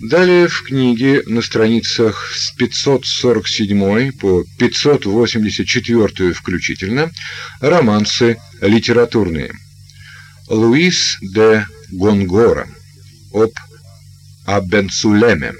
Далее в книге на страницах с 547 по 584 включительно романсы литературные. Луис де Гонгора об Абенцулеме.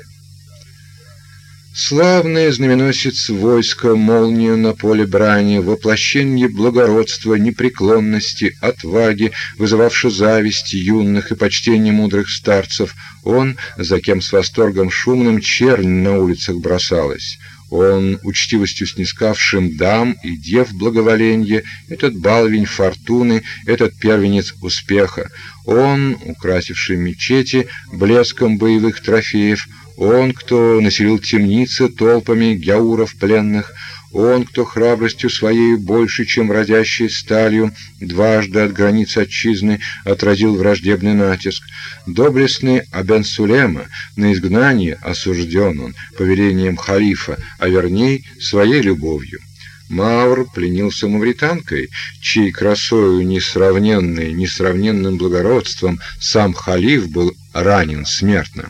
Славный знаменосец войска, молния на поле брани, воплощение благородства, непреклонности, отваги, вызывавший зависть юных и почтение мудрых старцев, он, за кем с восторгом шумным чернь на улицах бросалась, он, учтивостью снискавшим дам и дев благоволенье, этот балвень фортуны, этот первенец успеха, он, украсивший мечети блеском боевых трофеев, он, кто населил темницы толпами гяуров пленных, он, кто храбростью своей больше, чем родящей сталью, дважды от границ отчизны отразил враждебный натиск. Доблестный Абен Сулема на изгнание осужден он повелением халифа, а верней своей любовью. Маур пленился мавританкой, чьей красою несравненной, несравненным благородством сам халиф был ранен смертно.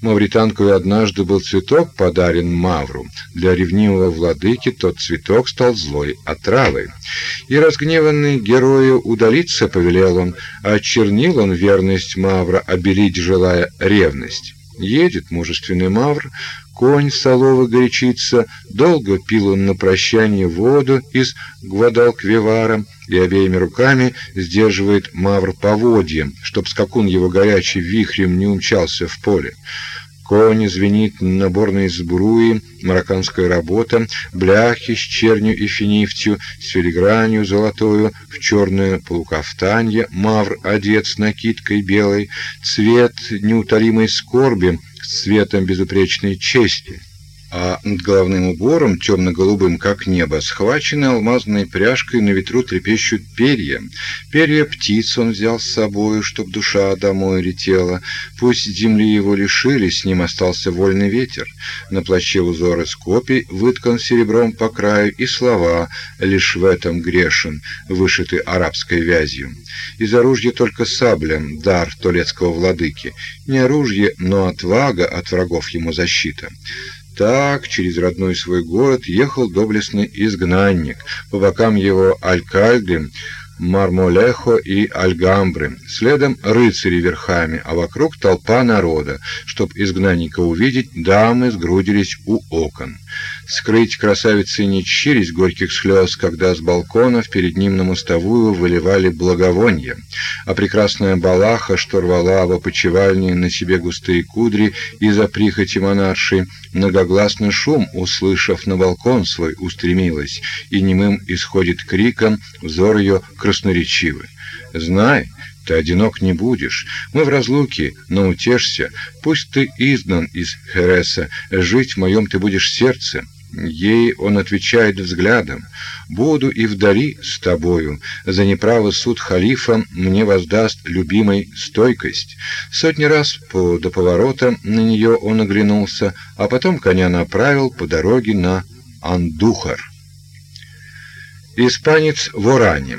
Мавританкою однажды был цветок подарен Мавру. Для ревнивого владыки тот цветок стал злой отравой. И разгневанный герою удалиться повелел он, а очернил он верность Мавра, обелить желая ревность. Едет мужественный Мавр, конь соловый горячится, долго пил он на прощание воду из Гвадалквивара и обеими руками сдерживает Мавр поводьем, чтоб скакун его горячий вихрем не умчался в поле. Конь звенит наборной сбруи, марокканская работа, бляхи с чернью и финифтью, с филигранью золотою, в черное полукафтанье, мавр одет с накидкой белой, цвет неутолимой скорби с цветом безупречной чести а над головным убором, темно-голубым, как небо, схвачены алмазной пряжкой на ветру трепещут перья. Перья птиц он взял с собою, чтоб душа домой летела. Пусть земли его лишили, с ним остался вольный ветер. На плаще узор из копий выткан серебром по краю, и слова «лишь в этом грешен», вышиты арабской вязью. Из оружия только сабля, дар толецкого владыки. Не оружие, но отвага от врагов ему защита. Так через родной свой город ехал доблестный изгнанник. По бокам его алькальды, Мармолехо и Альгамбры, следом рыцари верхами, а вокруг толпа народа. Чтоб изгнанника увидеть, дамы сгрудились у окон. Скрыть красавицы не чирись горьких слез, когда с балконов перед ним на мостовую выливали благовонья, а прекрасная балаха, что рвала в опочивальне на себе густые кудри из-за прихоти монарши, многогласный шум, услышав на балкон свой, устремилась, и немым исходит криком взор ее красноречивый. «Знай, ты одинок не будешь. Мы в разлуке, но утешься. Пусть ты изгнан из Хереса, жить в моем ты будешь сердце. Ей он отвечает взглядом: "Буду и вдали с тобою. За неправый суд халифа мне воздаст любимой стойкость". Сотни раз по до поворота на нее он оглянулся, а потом коня направил по дороге на Андухар. Испанец в Оране.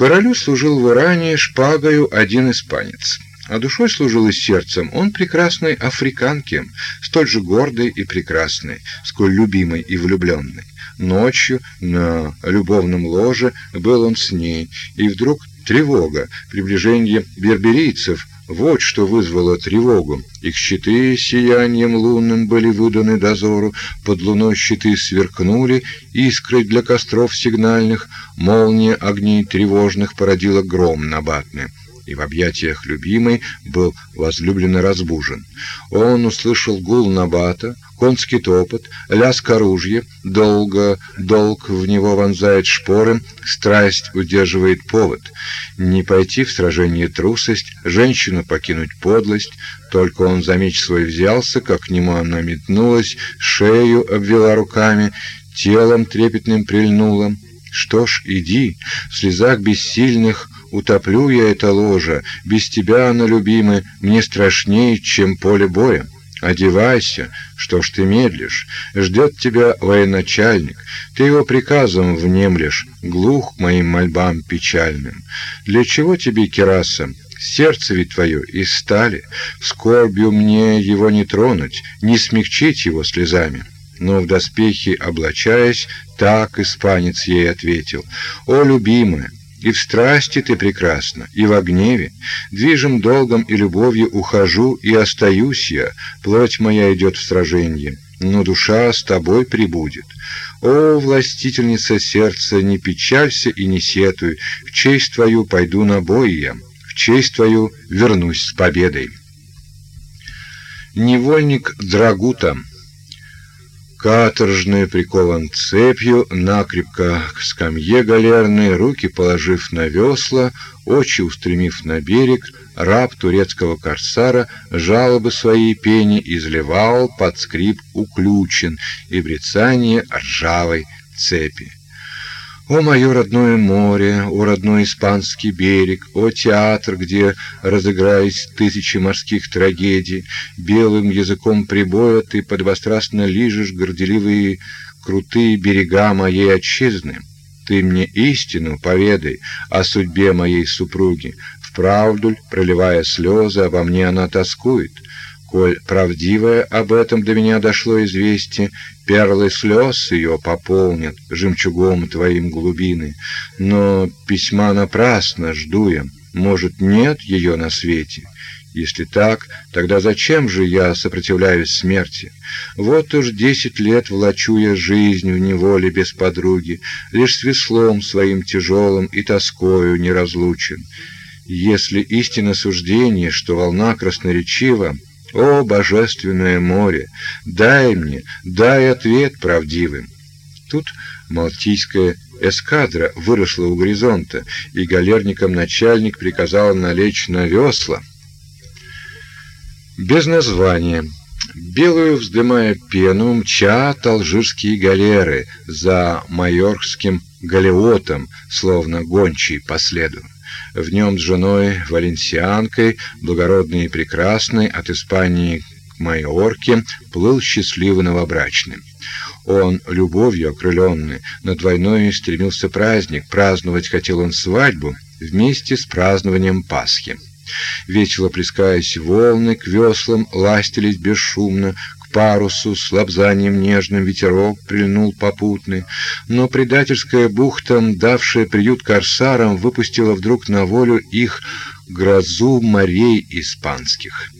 Королю служил в Иране шпагою один испанец а душой служил и сердцем он прекрасной африканке, столь же гордой и прекрасной, сколь любимой и влюбленной. Ночью на любовном ложе был он с ней, и вдруг тревога, приближение берберийцев вот что вызвало тревогу. Их щиты сиянием лунным были выданы дозору, под луной щиты сверкнули, искры для костров сигнальных, молния огней тревожных породила гром набатный и в объятиях любимой был возлюбленно разбужен. Он услышал гул набата, конский топот, лязг оружия, долго долг в него вонзает шпоры, страсть удерживает повод. Не пойти в сражение трусость, женщину покинуть подлость, только он за меч свой взялся, как к нему она метнулась, шею обвела руками, телом трепетным прильнула. Что ж, иди, в слезах бессильных утоплю я это ложе, без тебя оно, любимый, мне страшнее, чем поле боя. Одевайся, что ж ты медлишь? Ждет тебя военачальник. Ты его приказом внемлешь, глух к моим мольбам печальным. Для чего тебе кираса? Сердце ведь твое из стали, скорбью мне его не тронуть, не смягчить его слезами. Но в доспехи облачаясь, так испанец ей ответил: "О, любимая, и в страсти ты прекрасна, и в гневе. Движим долгом и любовью ухожу, и остаюсь я. Плоть моя идет в сраженье, но душа с тобой прибудет. О, властительница сердца, не печалься и не сетуй, в честь твою пойду на бой я, в честь твою вернусь с победой. Невольник Драгута Каторжный прикован цепью, накрепко к скамье галерной, руки положив на весла, очи устремив на берег, раб турецкого корсара жалобы своей пени изливал под скрип уключен и брецание ржавой цепи. О, мое родное море, о, родной испанский берег, о, театр, где разыгрались тысячи морских трагедий, белым языком прибоя ты подвострастно лижешь горделивые крутые берега моей отчизны. Ты мне истину поведай о судьбе моей супруги. Вправду, проливая слезы, обо мне она тоскует. Коль правдивое об этом до меня дошло известие, перлы слез ее пополнят жемчугом твоим глубины. Но письма напрасно жду я, может, нет ее на свете. Если так, тогда зачем же я сопротивляюсь смерти? Вот уж десять лет влачу я жизнь в неволе без подруги, лишь с веслом своим тяжелым и тоскою неразлучен. Если истина суждение, что волна красноречива, о, божественное море, дай мне, дай ответ правдивым. Тут малтийская эскадра выросла у горизонта, и галерникам начальник приказал налечь на весла. Без названия. Белую вздымая пену мчат алжирские галеры за майорским галеотом, словно гончий по следу. В нем с женой валенсианкой, благородной и прекрасной, от Испании к Майорке, плыл счастливый новобрачный. Он, любовью окрыленный, на двойной стремился праздник, праздновать хотел он свадьбу вместе с празднованием Пасхи. Весело плескаясь волны к веслам, ластились бесшумно, парусу с лобзанием нежным ветерок прильнул попутный, но предательская бухта, давшая приют корсарам, выпустила вдруг на волю их грозу морей испанских.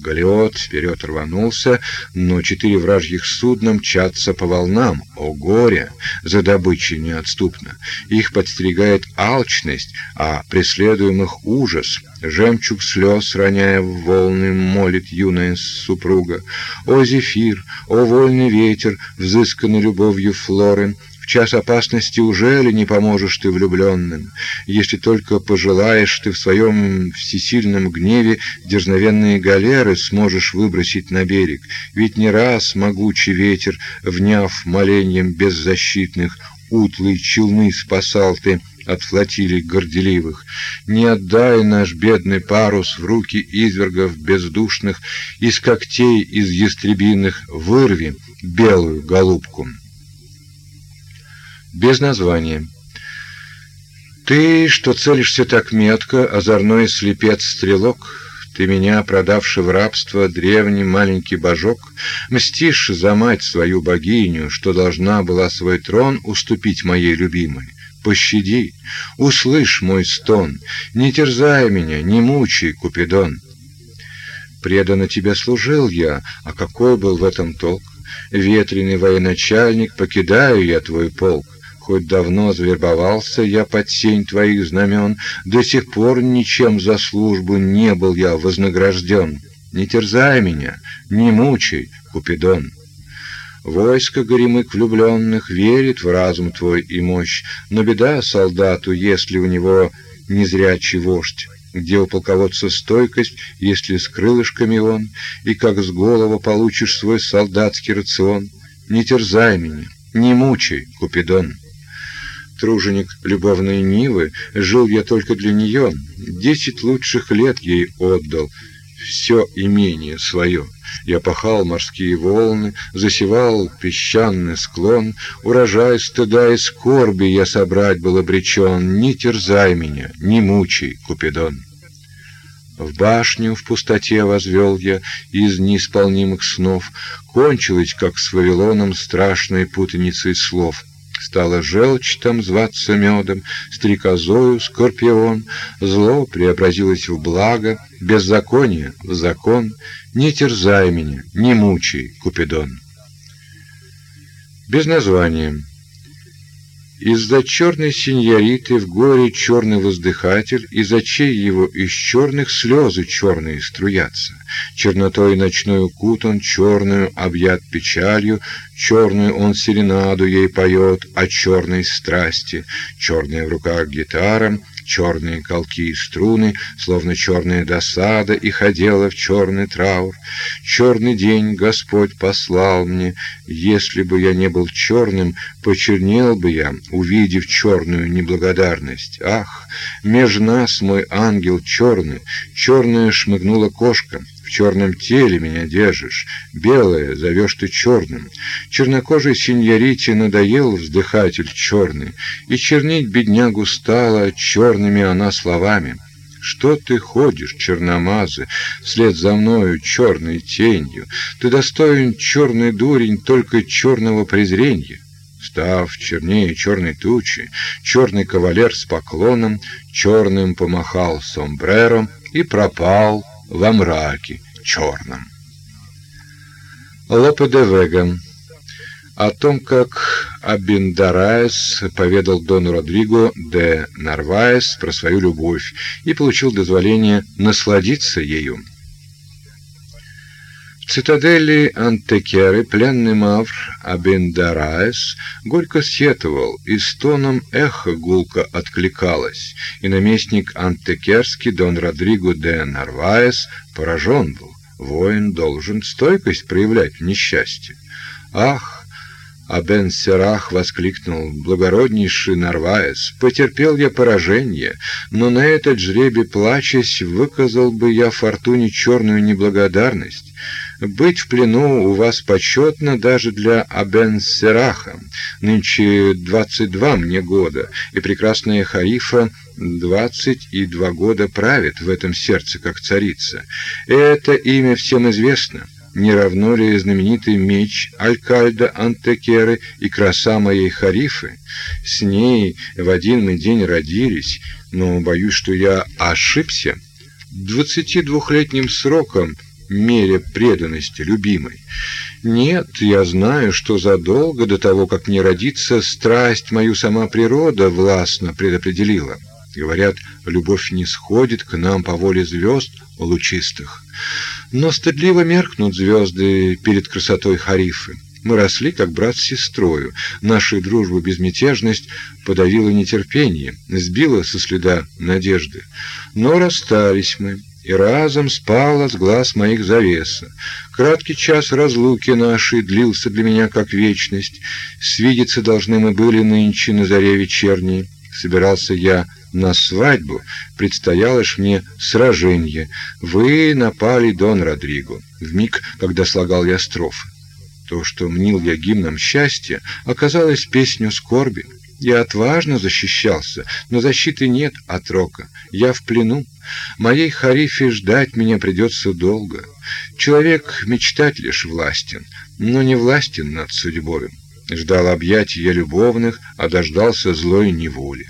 Галеот вперед рванулся, но четыре вражьих судна мчатся по волнам. О горе! За добычей неотступно. Их подстерегает алчность, а преследуемых ужас. Жемчуг слез, роняя в волны, молит юная супруга. О зефир, о вольный ветер, взысканный любовью Флоры, час опасности уже ли не поможешь ты влюбленным, если только пожелаешь ты в своем всесильном гневе дерзновенные галеры сможешь выбросить на берег, ведь не раз могучий ветер, вняв моленьем беззащитных, утлые челны спасал ты от флотилий горделивых. Не отдай наш бедный парус в руки извергов бездушных, из когтей из ястребиных вырви белую голубку без названия. Ты, что целишься так метко, озорной слепец-стрелок, ты меня, продавший в рабство древний маленький божок, мстишь за мать свою богиню, что должна была свой трон уступить моей любимой. Пощади, услышь мой стон, не терзай меня, не мучай, Купидон. Преданно тебе служил я, а какой был в этом толк? Ветреный военачальник, покидаю я твой полк хоть давно завербовался я под сень твоих знамен, до сих пор ничем за службу не был я вознагражден. Не терзай меня, не мучай, Купидон. Войско горемык влюбленных верит в разум твой и мощь, но беда солдату, если у него незрячий вождь. Где у полководца стойкость, если с крылышками он, и как с голова получишь свой солдатский рацион? Не терзай меня, не мучай, Купидон труженик любовной Нивы, жил я только для нее. Десять лучших лет ей отдал, все имение свое. Я пахал морские волны, засевал песчаный склон, урожай стыда и скорби я собрать был обречен. Не терзай меня, не мучай, Купидон. В башню в пустоте возвел я из неисполнимых снов, кончилось, как с Вавилоном, страшной путаницей слов. Стала желчь там зваться медом, стрекозою скорпион, зло преобразилось в благо, беззаконие в закон. Не терзай меня, не мучай, Купидон. Без названия. Из-за черной синьориты в горе черный воздыхатель, из очей его из черных слезы черные струятся. Чернотой ночной укутан, черную объят печалью, черную он серенаду ей поет о черной страсти, черная в руках гитара, черные колки и струны, словно черная досада, и ходила в черный траур. Черный день Господь послал мне, если бы я не был черным, почернел бы я, увидев черную неблагодарность. Ах, меж нас мой ангел черный, черная шмыгнула кошка, в черном теле меня держишь, белое зовешь ты черным. Чернокожей синьорите надоел вздыхатель черный, и чернить беднягу стала черными она словами. Что ты ходишь, черномазы, вслед за мною черной тенью? Ты достоин черный дурень только черного презрения. Став чернее черной тучи, черный кавалер с поклоном черным помахал сомбрером и пропал во мраке черном. Лопе де Вега о том, как Абиндараес поведал Дону Родриго де Нарваес про свою любовь и получил дозволение насладиться ею. В цитадели Антекеры пленный мавр Абиндараес горько сетовал, и стоном эхо гулко откликалось, и наместник Антекерский Дон Родриго де Нарваес поражен был. Воин должен стойкость проявлять в несчастье. Ах, а Бен Серах воскликнул, благороднейший Нарваес, потерпел я поражение, но на этот жребий плачась выказал бы я фортуне черную неблагодарность. Быть в плену у вас почетно даже для Абен Сераха. Нынче двадцать два мне года, и прекрасная и два года правит в этом сердце, как царица. Это имя всем известно не равно ли знаменитый меч Алькальда Антекеры и краса моей Харифы? С ней в один мы день родились, но боюсь, что я ошибся. Двадцати двухлетним сроком мере преданности любимой. Нет, я знаю, что задолго до того, как мне родиться, страсть мою сама природа властно предопределила. Говорят, любовь не сходит к нам по воле звезд лучистых. Но стыдливо меркнут звезды перед красотой Харифы. Мы росли, как брат с сестрою. Нашу дружбу безмятежность подавила нетерпение, сбила со следа надежды. Но расстались мы, и разом спала с глаз моих завеса. Краткий час разлуки нашей длился для меня как вечность. Свидеться должны мы были нынче на заре вечерней. Собирался я на свадьбу предстояло ж мне сражение. Вы напали, Дон Родриго, в миг, когда слагал я строфы. То, что мнил я гимном счастья, оказалось песню скорби. Я отважно защищался, но защиты нет от рока. Я в плену. Моей Харифе ждать меня придется долго. Человек мечтать лишь властен, но не властен над судьбой. Ждал объятий я любовных, а дождался злой неволи.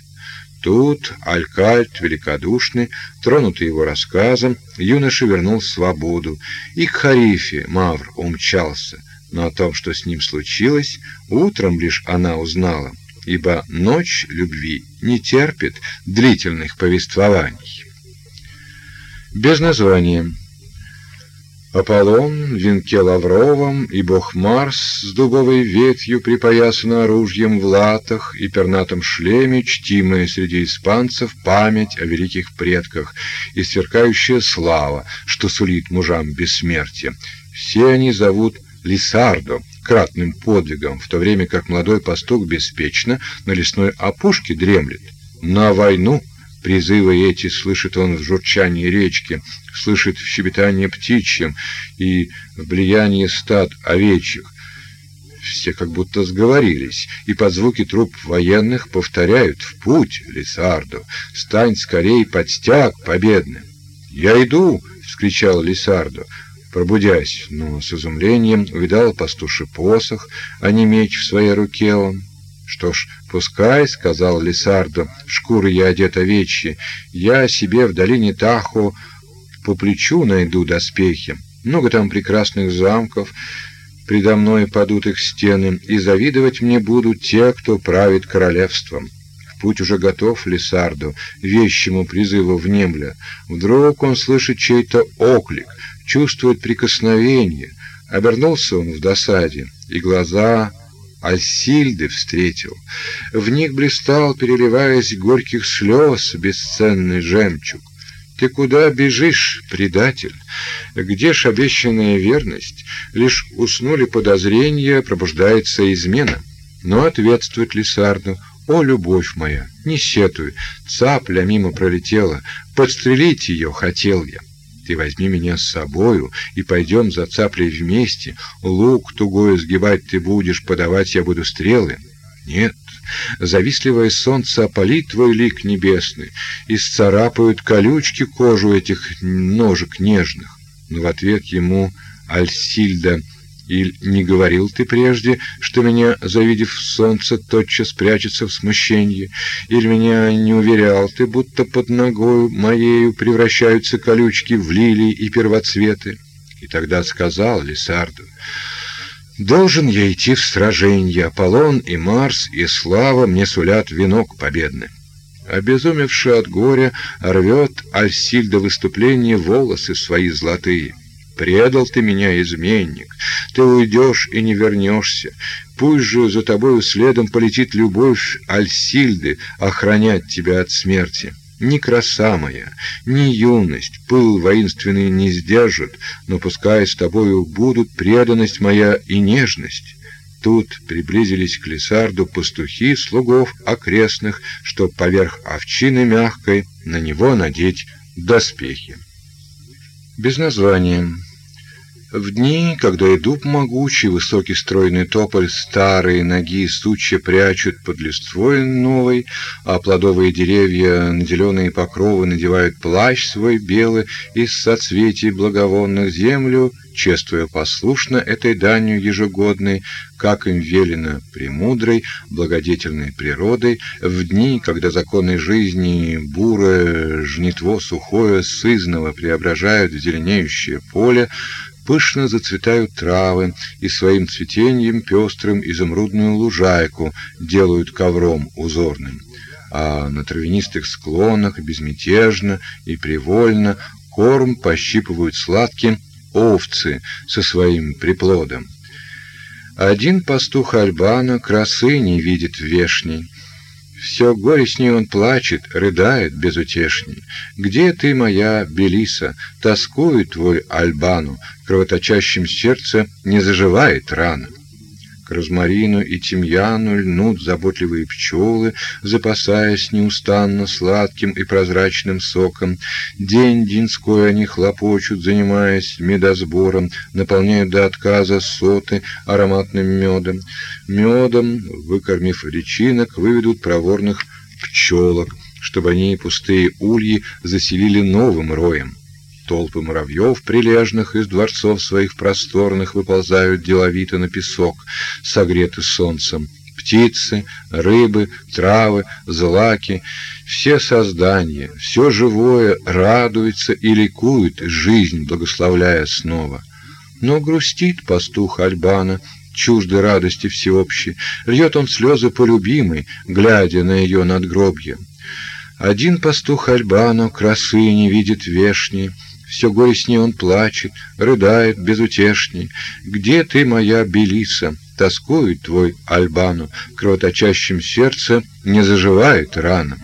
Тут Алькальт великодушный, тронутый его рассказом, юноша вернул свободу, и к Харифе Мавр умчался, но о том, что с ним случилось, утром лишь она узнала, ибо ночь любви не терпит длительных повествований. Без названия. Аполлон в венке лавровом и бог Марс с дубовой ветвью припоясан оружием в латах и пернатом шлеме, чтимая среди испанцев память о великих предках и сверкающая слава, что сулит мужам бессмертие. Все они зовут Лисардо, кратным подвигом, в то время как молодой пастух беспечно на лесной опушке дремлет. На войну Призывы эти слышит он в журчании речки, слышит в щебетании птичьем и в влиянии стад овечьих. Все как будто сговорились, и под звуки труп военных повторяют «В путь, Лисардо! Стань скорей под стяг победным!» «Я иду!» — вскричал Лисардо, пробудясь, но с изумлением увидал пастуший посох, а не меч в своей руке он. «Что ж, пускай», — сказал Лисардо, — «шкуры я одет овечьи, я себе в долине Тахо по плечу найду доспехи. Много там прекрасных замков, предо мной падут их стены, и завидовать мне будут те, кто правит королевством. Путь уже готов Лисарду, вещему призыву в немля. Вдруг он слышит чей-то оклик, чувствует прикосновение. Обернулся он в досаде, и глаза Альсильды встретил. В них блистал, переливаясь горьких слез, бесценный жемчуг. Ты куда бежишь, предатель? Где ж обещанная верность? Лишь уснули подозрения, пробуждается измена. Но ответствует Лисарду: "О, любовь моя, не сетуй, цапля мимо пролетела, подстрелить ее хотел я. Ты возьми меня с собою и пойдем за цаплей вместе. Лук тугой сгибать ты будешь, подавать я буду стрелы. Нет, завистливое солнце опалит твой лик небесный, и сцарапают колючки кожу этих ножек нежных. Но в ответ ему Альсильда или не говорил ты прежде, что меня, завидев солнце, тотчас прячется в смущении? Или меня не уверял ты, будто под ногою моею превращаются колючки в лилии и первоцветы? И тогда сказал Лисарду, Должен я идти в сражение. Аполлон и Марс и слава мне сулят венок победный. Обезумевший от горя, рвет Альсиль до выступления волосы свои золотые. Предал ты меня, изменник. Ты уйдешь и не вернешься. Пусть же за тобою следом полетит любовь Альсильды охранять тебя от смерти. Ни краса моя, ни юность, пыл воинственный не сдержат, но пускай с тобою будут преданность моя и нежность. Тут приблизились к лесарду пастухи слугов окрестных, чтоб поверх овчины мягкой на него надеть доспехи. Без названия. В дни, когда и дуб могучий, высокий стройный тополь, старые ноги сучья прячут под листвой новой, а плодовые деревья на зеленые покровы надевают плащ свой белый из соцветий благовонных землю, чествуя послушно этой данью ежегодной, как им велено премудрой, благодетельной природой, в дни, когда законы жизни бурое, жнитво сухое, сызново преображают в зеленеющее поле, Пышно зацветают травы, и своим цветением пестрым изумрудную лужайку делают ковром узорным. А на травянистых склонах безмятежно и привольно корм пощипывают сладким овцы со своим приплодом. Один пастух Альбана красы не видит вешней, все горе с ней он плачет, рыдает безутешней. Где ты, моя Белиса? Тоскует твой Альбану, кровоточащим сердце не заживает рана. Розмарину и тимьяну льнут заботливые пчелы, запасаясь неустанно сладким и прозрачным соком. День деньской они хлопочут, занимаясь медосбором, наполняют до отказа соты ароматным медом. Медом, выкормив личинок, выведут проворных пчелок, чтобы они пустые ульи заселили новым роем. Толпы муравьев прилежных из дворцов своих просторных выползают деловито на песок, согреты солнцем. Птицы, рыбы, травы, злаки, все создания, все живое радуется и ликует, жизнь благословляя снова. Но грустит пастух Альбана, чуждой радости всеобщей, льет он слезы по любимой, глядя на ее надгробье. Один пастух Альбано красы не видит вешней, все горе с ней он плачет, рыдает безутешней. Где ты, моя Белиса? Тоскует твой Альбану, кровоточащим сердце не заживает рана.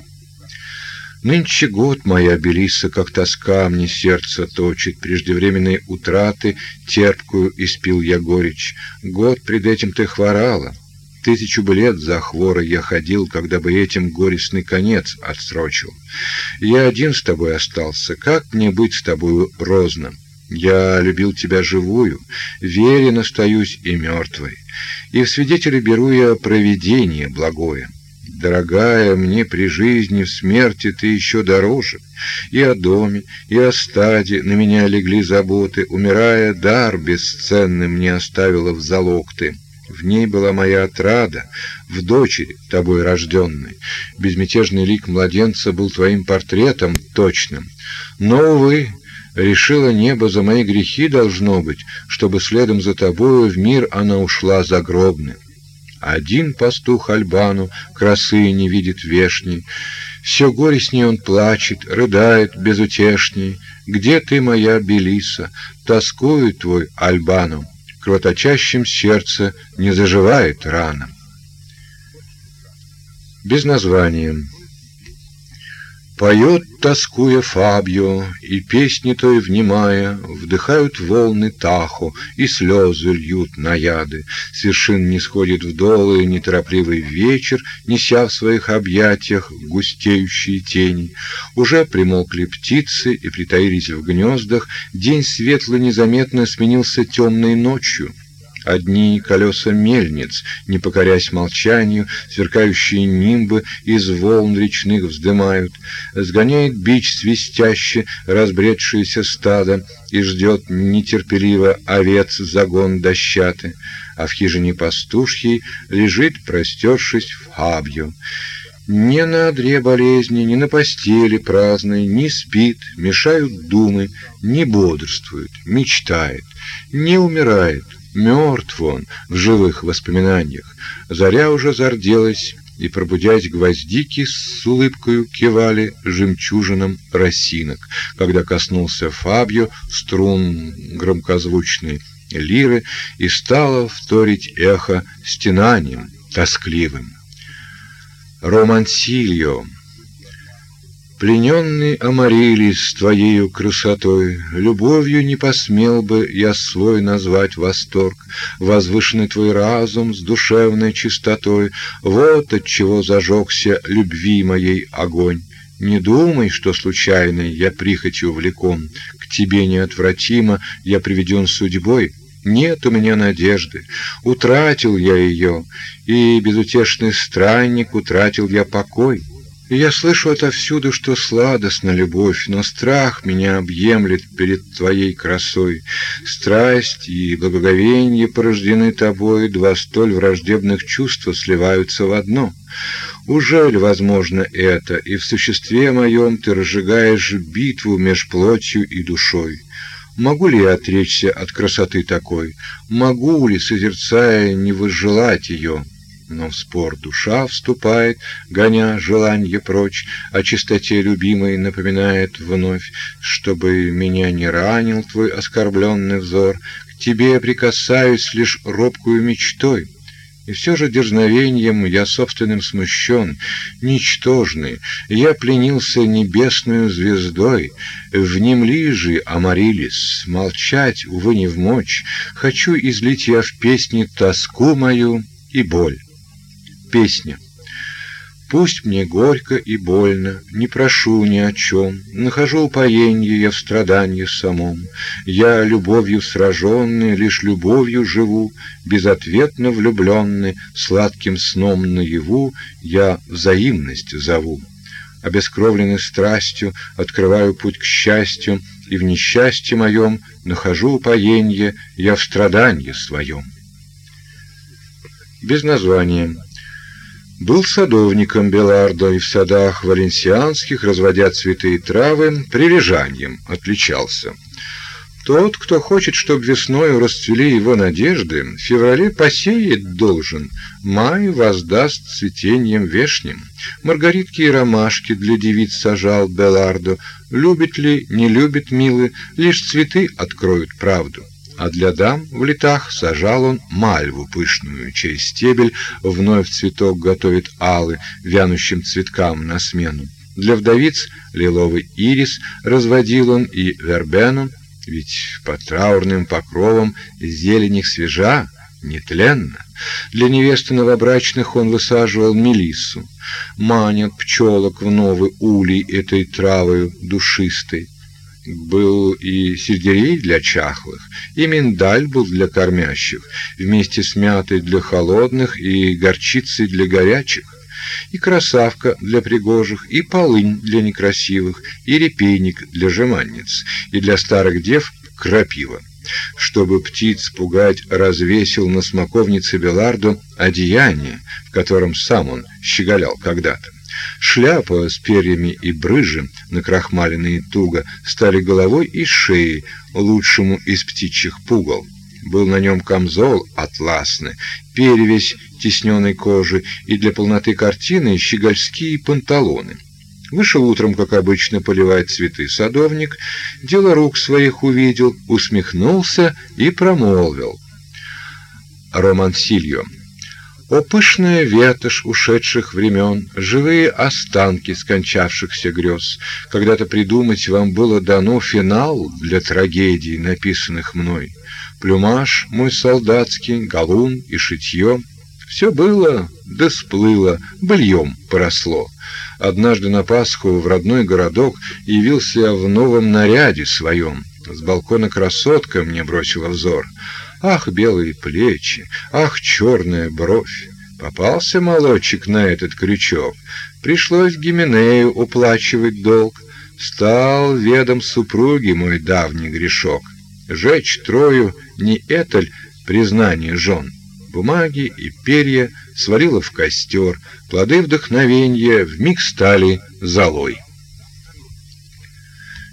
Нынче год, моя Белиса, как тоска мне сердце точит, преждевременной утраты терпкую испил я горечь. Год пред этим ты хворала, Тысячу бы лет за хворой я ходил, когда бы этим горестный конец отсрочил. Я один с тобой остался, как мне быть с тобою розным? Я любил тебя живую, верен остаюсь и мертвой, и в свидетели беру я провидение благое. дорогая, мне при жизни, в смерти ты еще дороже. И о доме, и о стаде на меня легли заботы, умирая, дар бесценный мне оставила в залог ты. В ней была моя отрада, в дочери, тобой рожденной. Безмятежный лик младенца был твоим портретом точным. Но, увы, решила небо за мои грехи должно быть, чтобы следом за тобою в мир она ушла загробным. Один пастух Альбану красы не видит вешней, все горестней он плачет, рыдает безутешней. Где ты, моя Белиса? Тоскует твой Альбану, кровоточащим сердце не заживает рана. Без названия. Поет, тоскуя Фабио, и песни той внимая, Вдыхают волны Тахо, и слезы льют на яды. С вершин не сходит в долы неторопливый вечер, Неся в своих объятиях густеющие тени. Уже примолкли птицы и притаились в гнездах, День светло незаметно сменился темной ночью. Одни колеса мельниц, не покорясь молчанию, сверкающие нимбы из волн речных вздымают. Сгоняет бич свистяще разбредшееся стадо и ждет нетерпеливо овец загон дощаты, а в хижине пастушьей лежит, простершись в хабью. Не на одре болезни, ни на постели праздной, не спит, мешают думы, не бодрствует, мечтает, не умирает, Мертв он в живых воспоминаниях. Заря уже зарделась, и, пробудясь гвоздики, с улыбкою кивали жемчужинам росинок, когда коснулся Фабио струн громкозвучной лиры и стало вторить эхо стенанием тоскливым. Романсильо Плененный Амарилис твоею красотой, Любовью не посмел бы я свой назвать восторг, Возвышенный твой разум с душевной чистотой, Вот от чего зажегся любви моей огонь. Не думай, что случайно я прихотью влеком, К тебе неотвратимо я приведен судьбой, нет у меня надежды, утратил я ее, И безутешный странник утратил я покой. И я слышу отовсюду, что сладостна любовь, но страх меня объемлет перед твоей красой. Страсть и благоговение порождены тобой, два столь враждебных чувства сливаются в одно. Уже ли возможно это, и в существе моем ты разжигаешь битву меж плотью и душой? Могу ли я отречься от красоты такой? Могу ли, созерцая, не возжелать ее?» Но в спор душа вступает, гоня желанье прочь, О чистоте любимой напоминает вновь, Чтобы меня не ранил твой оскорбленный взор, К тебе прикасаюсь лишь робкую мечтой. И все же дерзновением я собственным смущен, ничтожный, я пленился небесную звездой. Внемли же, Амарилис, молчать, увы, не в мочь, хочу излить я в песне тоску мою и боль. Песня. Пусть мне горько и больно, не прошу ни о чем, Нахожу упоенье я в страдании самом. Я любовью сраженный, лишь любовью живу, Безответно влюбленный, сладким сном наяву Я взаимность зову. Обескровленный страстью, открываю путь к счастью, И в несчастье моем нахожу упоенье Я в страдании своем. Без названия. Был садовником Белардо и в садах валенсианских, разводя цветы и травы, прилежанием отличался. Тот, кто хочет, чтобы весною расцвели его надежды, в феврале посеять должен, май воздаст цветением вешним. Маргаритки и ромашки для девиц сажал Белардо. Любит ли, не любит милы, лишь цветы откроют правду а для дам в летах сажал он мальву пышную, через стебель вновь цветок готовит алы вянущим цветкам на смену. Для вдовиц лиловый ирис разводил он и вербену, ведь под траурным покровом зелень их свежа, нетленна. Для невесты новобрачных он высаживал мелиссу, манят пчелок в новый улей этой травою душистой. Был и сельдерей для чахлых, и миндаль был для кормящих, вместе с мятой для холодных и горчицей для горячих. и красавка для пригожих, и полынь для некрасивых, и репейник для жеманниц, и для старых дев крапива. Чтобы птиц пугать, развесил на смоковнице Беларду одеяние, в котором сам он щеголял когда-то. Шляпа с перьями и брыжи, накрахмаленные туго, стали головой и шеей, лучшему из птичьих пугал. Был на нем камзол атласный, перевесь тисненной кожи и для полноты картины щегольские панталоны. Вышел утром, как обычно, поливать цветы садовник, дело рук своих увидел, усмехнулся и промолвил. Роман Сильо. О ветошь ушедших времен, живые останки скончавшихся грез, когда-то придумать вам было дано финал для трагедий, написанных мной. Плюмаж мой солдатский, галун и шитье — все было, да сплыло, быльем поросло. Однажды на Пасху в родной городок явился я в новом наряде своем. С балкона красотка мне бросила взор. Ах, белые плечи, ах, черная бровь. Попался молодчик на этот крючок. Пришлось Гименею уплачивать долг. Стал ведом супруги мой давний грешок. Жечь Трою не это ль признание жен? Бумаги и перья свалила в костер, плоды вдохновения вмиг стали золой.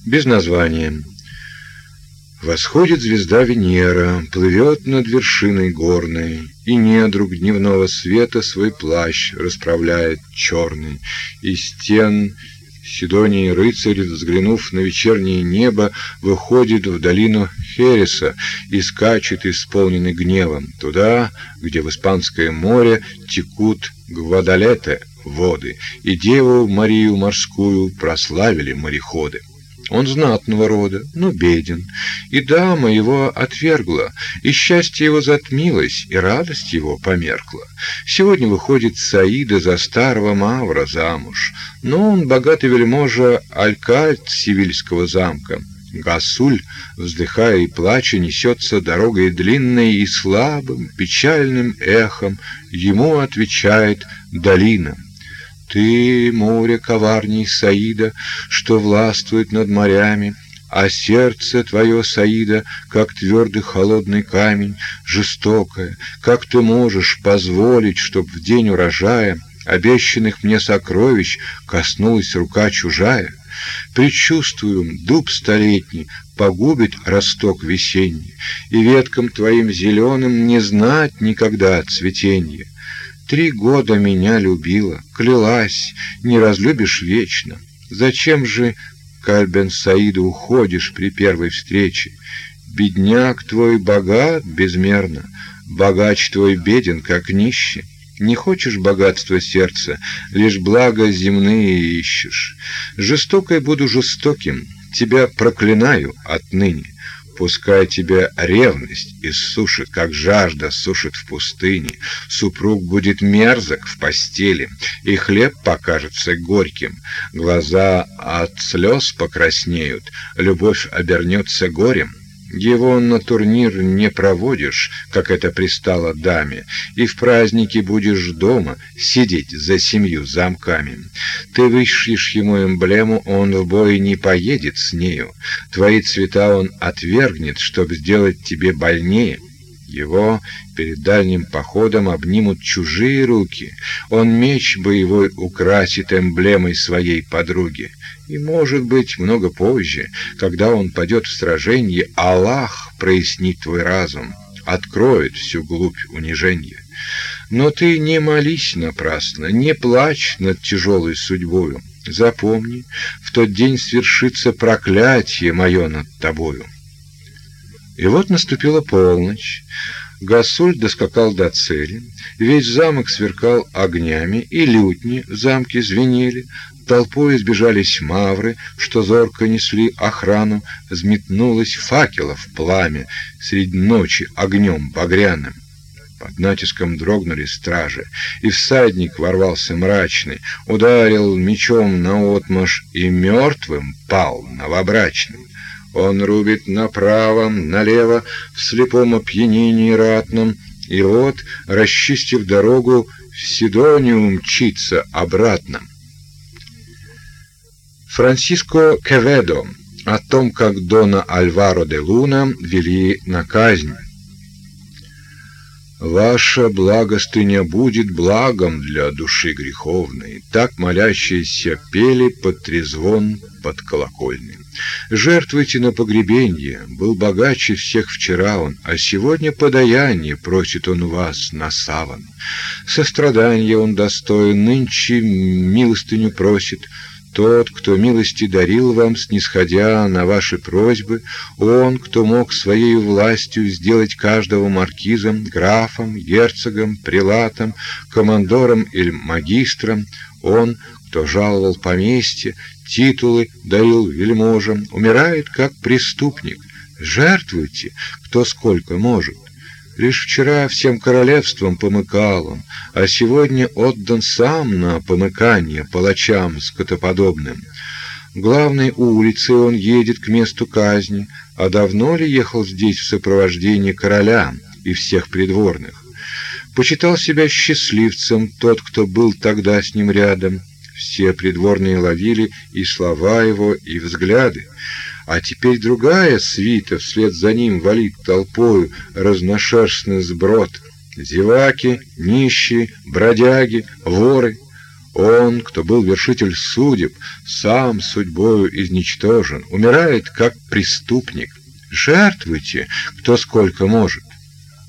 Без названия. Восходит звезда Венера, плывет над вершиной горной, И недруг дневного света свой плащ расправляет черный, И стен Сидоний рыцарь, взглянув на вечернее небо, выходит в долину Хереса и скачет, исполненный гневом, туда, где в Испанское море текут Гвадалете воды, и Деву Марию морскую прославили мореходы. Он знатного рода, но беден, и дама его отвергла, и счастье его затмилось, и радость его померкла. Сегодня выходит Саида за старого Мавра замуж, но он богатый вельможа Алькальт Сивильского замка. Гасуль, вздыхая и плача, несется дорогой длинной и слабым, печальным эхом ему отвечает долина. Ты, море коварней Саида, что властвует над морями, а сердце твое, Саида, как твердый холодный камень, жестокое, как ты можешь позволить, чтоб в день урожая обещанных мне сокровищ коснулась рука чужая? Предчувствую, дуб столетний погубит росток весенний, и веткам твоим зеленым не знать никогда цветенья. Три года меня любила, клялась, не разлюбишь вечно. Зачем же, Кальбен Саида, уходишь при первой встрече? Бедняк твой богат безмерно, богач твой беден, как нищий. Не хочешь богатства сердца, лишь блага земные ищешь. Жестокой буду жестоким, тебя проклинаю отныне. Пускай тебя ревность иссушит, как жажда сушит в пустыне. Супруг будет мерзок в постели, и хлеб покажется горьким. Глаза от слез покраснеют, любовь обернется горем. Его на турнир не проводишь, как это пристало даме, и в праздники будешь дома сидеть за семью замками. Ты вышьешь ему эмблему, он в бой не поедет с нею. Твои цвета он отвергнет, чтобы сделать тебе больнее. Его перед дальним походом обнимут чужие руки. Он меч боевой украсит эмблемой своей подруги. И, может быть, много позже, когда он пойдет в сражение, Аллах прояснит твой разум, откроет всю глубь унижения. Но ты не молись напрасно, не плачь над тяжелой судьбою. Запомни, в тот день свершится проклятие мое над тобою. И вот наступила полночь. Гасуль доскакал до цели, весь замок сверкал огнями, и лютни в замке звенели, толпой избежались мавры, что зорко несли охрану, взметнулось факелов пламя среди ночи огнем багряным. Под натиском дрогнули стражи, и всадник ворвался мрачный, ударил мечом наотмашь и мертвым пал новобрачным. Он рубит направо, налево, в слепом опьянении ратном, и вот, расчистив дорогу, в Сидонию мчится обратно. Франсиско Кеведо о том, как Дона Альваро де Луна вели на казнь. Ваша благостыня будет благом для души греховной, так молящиеся пели под трезвон под колокольным. Жертвуйте на погребенье, был богаче всех вчера он, а сегодня подаяние просит он вас на саван. Сострадания он достоин, нынче милостыню просит, тот, кто милости дарил вам, снисходя на ваши просьбы, он, кто мог своей властью сделать каждого маркизом, графом, герцогом, прилатом, командором или магистром, он, кто жаловал поместье, титулы дарил вельможам, умирает как преступник. Жертвуйте, кто сколько может. Лишь вчера всем королевством помыкал он, а сегодня отдан сам на помыкание палачам скотоподобным. Главной улицей он едет к месту казни, а давно ли ехал здесь в сопровождении короля и всех придворных? Почитал себя счастливцем тот, кто был тогда с ним рядом. Все придворные ловили и слова его, и взгляды. А теперь другая свита вслед за ним валит толпою разношерстный сброд. Зеваки, нищие, бродяги, воры. Он, кто был вершитель судеб, сам судьбою изничтожен, умирает как преступник. Жертвуйте, кто сколько может.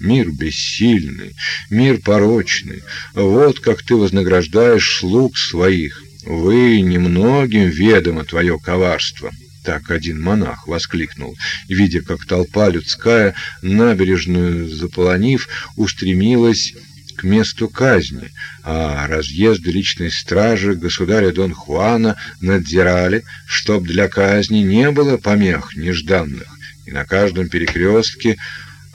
Мир бессильный, мир порочный. Вот как ты вознаграждаешь слуг своих. Вы немногим ведомо твое коварство так один монах воскликнул, видя, как толпа людская, набережную заполонив, устремилась к месту казни, а разъезды личной стражи государя Дон Хуана надзирали, чтоб для казни не было помех нежданных, и на каждом перекрестке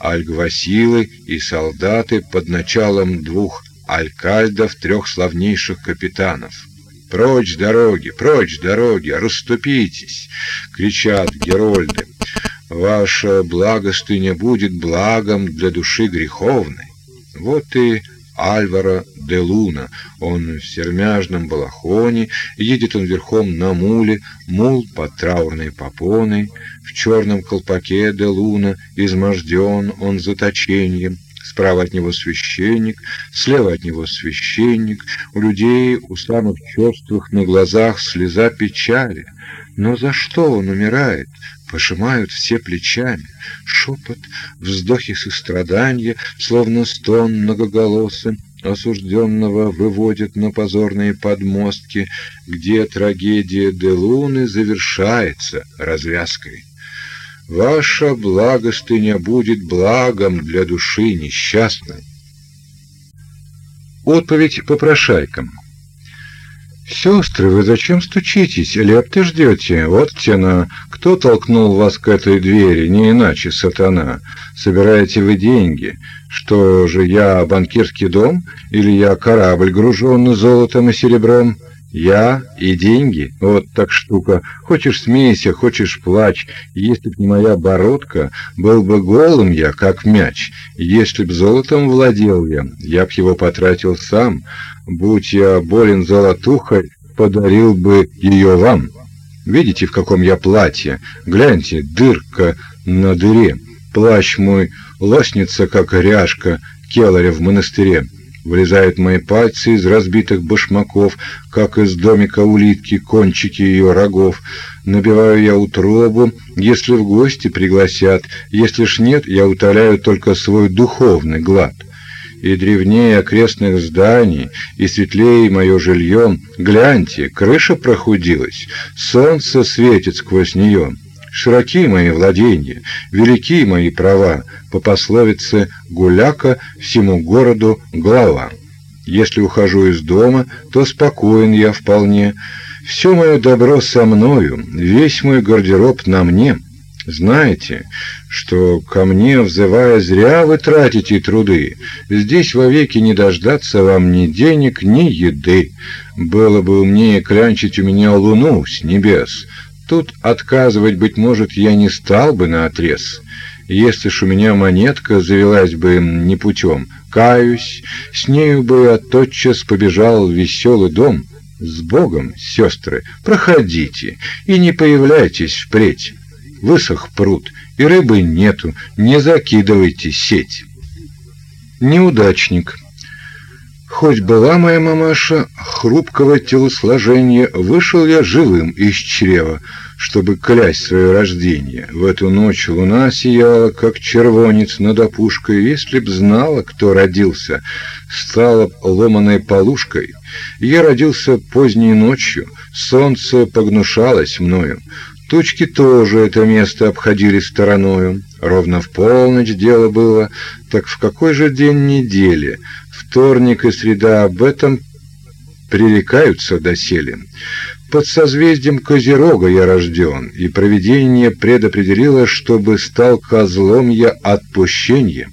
альгвасилы и солдаты под началом двух алькальдов трех славнейших капитанов — Прочь дороги, прочь дороги, расступитесь, кричат герольды. Ваша благостыня будет благом для души греховной. Вот и Альваро де Луна. Он в сермяжном балахоне, едет он верхом на муле, мул под траурной попоной, в черном колпаке де Луна, изможден он заточением. Справа от него священник, слева от него священник. У людей, у самых черствых на глазах слеза печали. Но за что он умирает? Пожимают все плечами. Шепот, вздохи сострадания, словно стон многоголосым, осужденного выводят на позорные подмостки, где трагедия Делуны завершается развязкой. Ваша благостыня будет благом для души несчастной. Отповедь попрошайкам. Сестры, вы зачем стучитесь? Лепты ждете? Вот тена. Кто толкнул вас к этой двери? Не иначе сатана. Собираете вы деньги? Что же, я банкирский дом? Или я корабль, груженный золотом и серебром? Я и деньги, вот так штука. Хочешь смейся, хочешь плачь. Если б не моя бородка, был бы голым я, как мяч. Если б золотом владел я, я б его потратил сам. Будь я болен золотухой, подарил бы ее вам. Видите, в каком я платье? Гляньте, дырка на дыре. Плащ мой лоснится, как ряжка келаря в монастыре. Вылезают мои пальцы из разбитых башмаков, как из домика улитки, кончики ее рогов. Набиваю я утробу, если в гости пригласят, если ж нет, я утоляю только свой духовный глад. И древнее окрестных зданий, и светлее мое жилье, гляньте, крыша прохудилась, солнце светит сквозь нее. Широки мои владения, велики мои права, по пословице «гуляка всему городу глава». Если ухожу из дома, то спокоен я вполне. Все мое добро со мною, весь мой гардероб на мне. Знаете, что ко мне, взывая, зря вы тратите труды. Здесь вовеки не дождаться вам ни денег, ни еды. Было бы умнее клянчить у меня луну с небес. Тут отказывать, быть может, я не стал бы наотрез. Если ж у меня монетка завелась бы не путем, каюсь, с нею бы я тотчас побежал в веселый дом. С Богом, сестры, проходите и не появляйтесь впредь. Высох пруд, и рыбы нету, не закидывайте сеть. Неудачник. Хоть была моя мамаша хрупкого телосложения, вышел я живым из чрева, чтобы клясть свое рождение. В эту ночь луна сияла, как червонец над опушкой. Если б знала, кто родился, стала б ломаной полушкой. Я родился поздней ночью, солнце погнушалось мною. Тучки тоже это место обходили стороною. Ровно в полночь дело было, так в какой же день недели? Вторник и среда об этом пререкаются доселе. Под созвездием Козерога я рожден, и провидение предопределило, чтобы стал козлом я отпущения.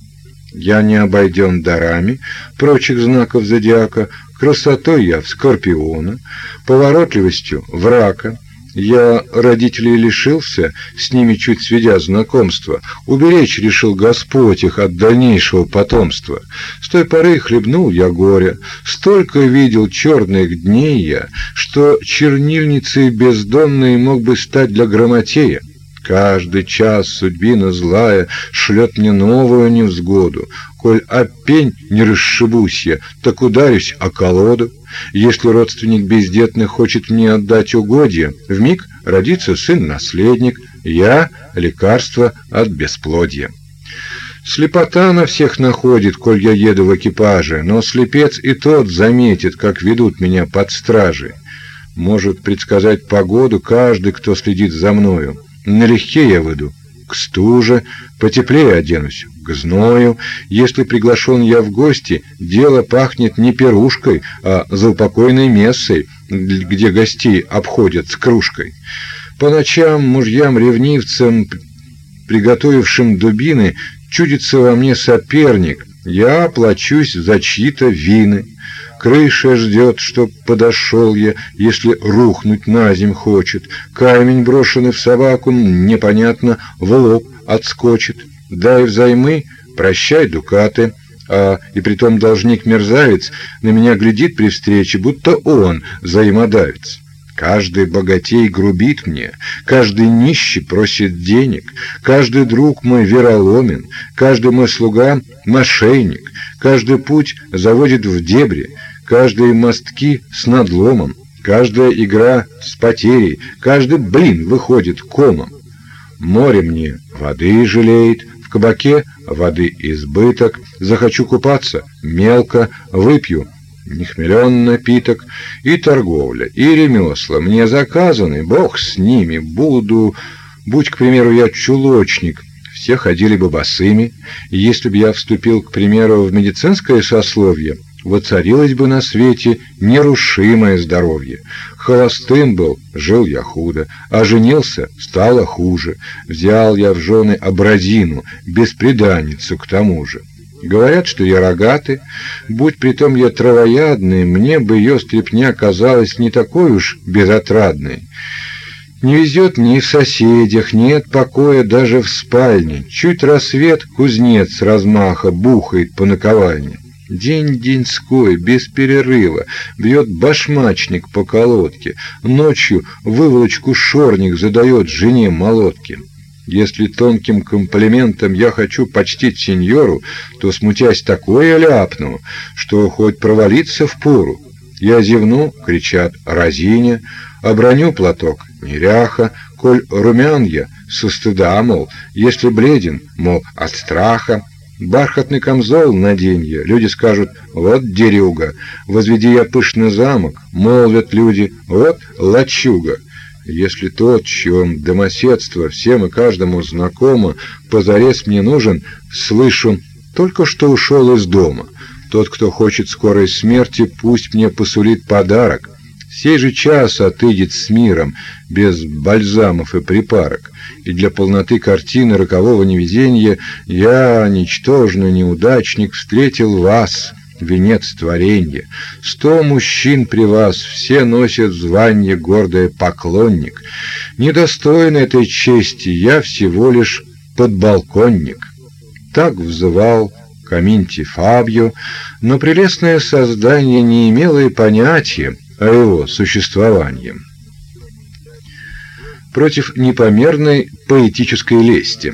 Я не обойден дарами прочих знаков зодиака, красотой я в Скорпиона, поворотливостью в Рака, я родителей лишился, с ними чуть сведя знакомство. Уберечь решил Господь их от дальнейшего потомства. С той поры хлебнул я горя, столько видел черных дней я, что чернильницей бездонной мог бы стать для грамотея. Каждый час судьбина злая шлет мне новую невзгоду. Коль опень не расшибусь я, так ударюсь о колоду. Если родственник бездетный хочет мне отдать угодья, вмиг родится сын-наследник, я — лекарство от бесплодья. Слепота на всех находит, коль я еду в экипаже, но слепец и тот заметит, как ведут меня под стражей. Может предсказать погоду каждый, кто следит за мною. Налегке я выйду, к стуже, потеплее оденусь, к зною. Если приглашен я в гости, дело пахнет не пирушкой, а заупокойной мессой, где гостей обходят с кружкой. По ночам мужьям-ревнивцам, приготовившим дубины, чудится во мне соперник. Я плачусь за чьи-то вины. Крыша ждет, чтоб подошел я, если рухнуть на земь хочет. Камень, брошенный в собаку, непонятно, в лоб отскочит. Дай взаймы, прощай дукаты, а и притом должник-мерзавец на меня глядит при встрече, будто он взаимодавец. Каждый богатей грубит мне, каждый нищий просит денег, каждый друг мой вероломен, каждый мой слуга мошенник, каждый путь заводит в дебри, каждые мостки с надломом, каждая игра с потерей, каждый блин выходит комом. Море мне воды жалеет, в кабаке воды избыток, захочу купаться мелко, выпью нехмелен напиток, и торговля, и ремесла мне заказаны, бог с ними, буду, будь, к примеру, я чулочник, все ходили бы босыми, и если бы я вступил, к примеру, в медицинское сословие, воцарилось бы на свете нерушимое здоровье. Холостым был, жил я худо, а женился, стало хуже. Взял я в жены образину, бесприданницу к тому же. Говорят, что я рогатый, будь притом я травоядный, мне бы ее стрепня казалась не такой уж безотрадной. Не везет мне и в соседях, нет покоя даже в спальне. Чуть рассвет, кузнец с размаха бухает по наковальне. День деньской, без перерыва, бьет башмачник по колодке, ночью выволочку шорник задает жене молотки. Если тонким комплиментом я хочу почтить сеньору, то, смутясь, такое ляпну, что хоть провалиться в пору. Я зевну, кричат «разиня», оброню платок «неряха», коль румян я, со стыда, мол, если бледен, мол, от страха, бархатный камзол надень я, люди скажут «вот дерюга», возведи я пышный замок, молвят люди «вот лачуга». Если тот, чьем домоседство всем и каждому знакомо, позарез мне нужен, слышу, только что ушел из дома. Тот, кто хочет скорой смерти, пусть мне посулит подарок. Сей же час отыдет с миром, без бальзамов и припарок. И для полноты картины рокового невезения я, ничтожный неудачник, встретил вас, венец творенья. Сто мужчин при вас, все носят звание гордое поклонник. Недостоин этой чести, я всего лишь подбалконник. Так взывал Каминти Фабио, но прелестное создание не имело и понятия о его существовании. Против непомерной поэтической лести.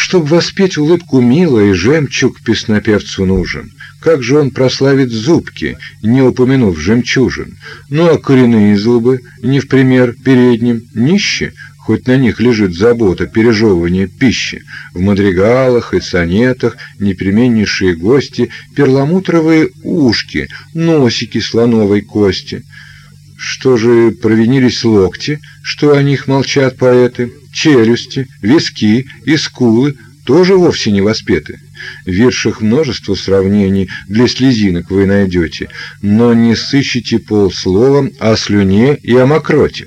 Чтоб воспеть улыбку милой, жемчуг песнопевцу нужен. Как же он прославит зубки, не упомянув жемчужин? Ну а коренные зубы, не в пример передним, нищи, хоть на них лежит забота пережевывания пищи. В мадригалах и сонетах непременнейшие гости перламутровые ушки, носики слоновой кости. Что же провинились локти, что о них молчат поэты? Челюсти, виски и скулы тоже вовсе не воспеты. В верших множество сравнений для слезинок вы найдете, но не сыщите полслова о слюне и о мокроте.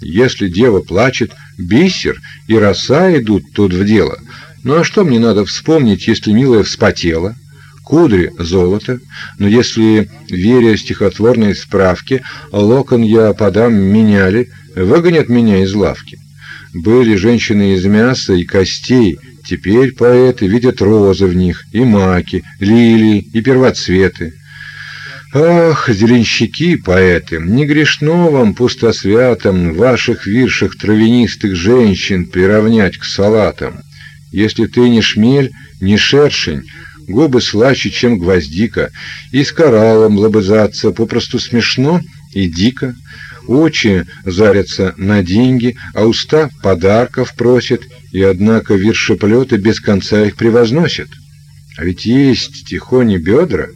Если дева плачет, бисер и роса идут тут в дело. Ну а что мне надо вспомнить, если милая вспотела? Кудри — золото, но если, веря стихотворной справке, локон я подам меняли, выгонят меня из лавки. Были женщины из мяса и костей, теперь поэты видят розы в них, и маки, лилии, и первоцветы. Ах, зеленщики, поэты, не грешно вам пустосвятам ваших вирших травянистых женщин приравнять к салатам. Если ты не шмель, не шершень, губы слаще, чем гвоздика, и с кораллом лобызаться попросту смешно и дико. Очи зарятся на деньги, а уста подарков просят, и однако виршеплеты без конца их превозносят. А ведь есть тихони бедра,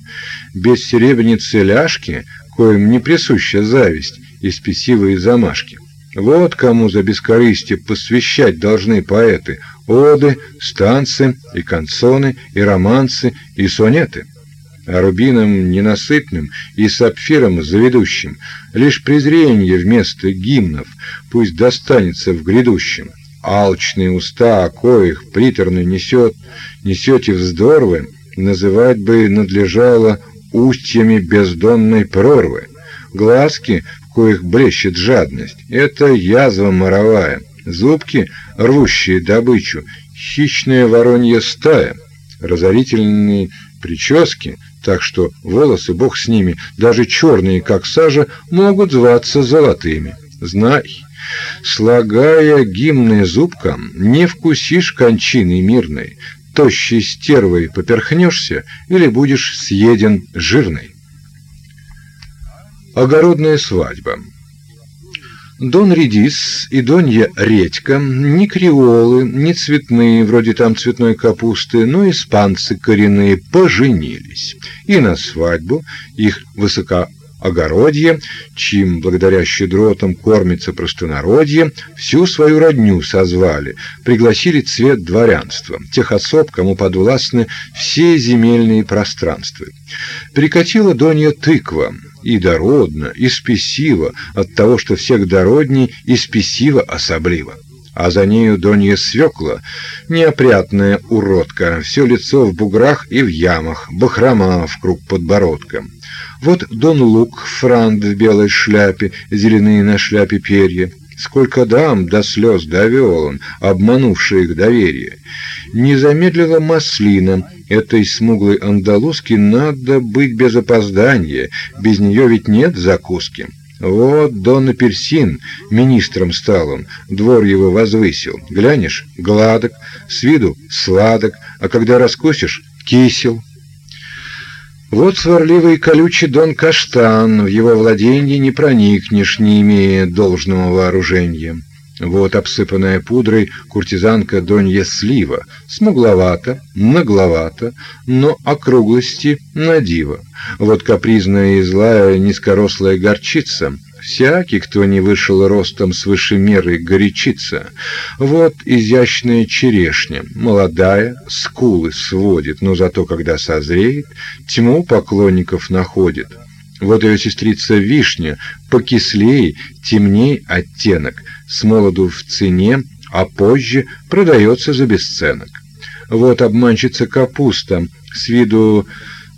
без серебряницы ляжки, коим не присуща зависть и спесивые замашки. Вот кому за бескорыстие посвящать должны поэты оды, станцы и канцоны, и романсы, и сонеты. А рубином ненасытным и сапфиром заведущим лишь презрение вместо гимнов пусть достанется в грядущем. Алчные уста, о коих приторно несет, несете вздор называть бы надлежало устьями бездонной прорвы. Глазки, в коих блещет жадность, это язва моровая, зубки, рвущие добычу, хищная воронья стая, разорительные прически, так что волосы, бог с ними, даже черные, как сажа, могут зваться золотыми. Знай, слагая гимны зубкам, не вкусишь кончины мирной, тощей стервой поперхнешься или будешь съеден жирной. Огородная свадьба. Дон Редис и Донья Редька не креолы, не цветные, вроде там цветной капусты, но испанцы коренные поженились. И на свадьбу их высоко огородье, чьим благодаря щедротам кормится простонародье, всю свою родню созвали, пригласили цвет дворянства, тех особ, кому подвластны все земельные пространства. Прикатила Донья тыква, и дородно, и спесиво, от того, что всех дородней и спесиво особливо а за нею Донья Свекла, неопрятная уродка, все лицо в буграх и в ямах, бахрома в круг подбородка. Вот Дон Лук, франт в белой шляпе, зеленые на шляпе перья. Сколько дам до слез довел он, обманувший их доверие. Не замедлила маслина. Этой смуглой андалузке надо быть без опоздания, без нее ведь нет закуски. Вот Дон Персин, министром стал он, двор его возвысил. Глянешь — гладок, с виду сладок, а когда раскусишь — кисел. Вот сварливый и колючий Дон Каштан, в его владенье не проникнешь, не имея должного вооружения. Вот обсыпанная пудрой куртизанка Донья Слива, смугловато, нагловато, но округлости на диво. Вот капризная и злая низкорослая горчица, всякий, кто не вышел ростом свыше меры, горячится. Вот изящная черешня, молодая, скулы сводит, но зато когда созреет, тьму поклонников находит. Вот ее сестрица вишня, покислей, темней оттенок, с молоду в цене, а позже продается за бесценок. Вот обманщица капуста, с виду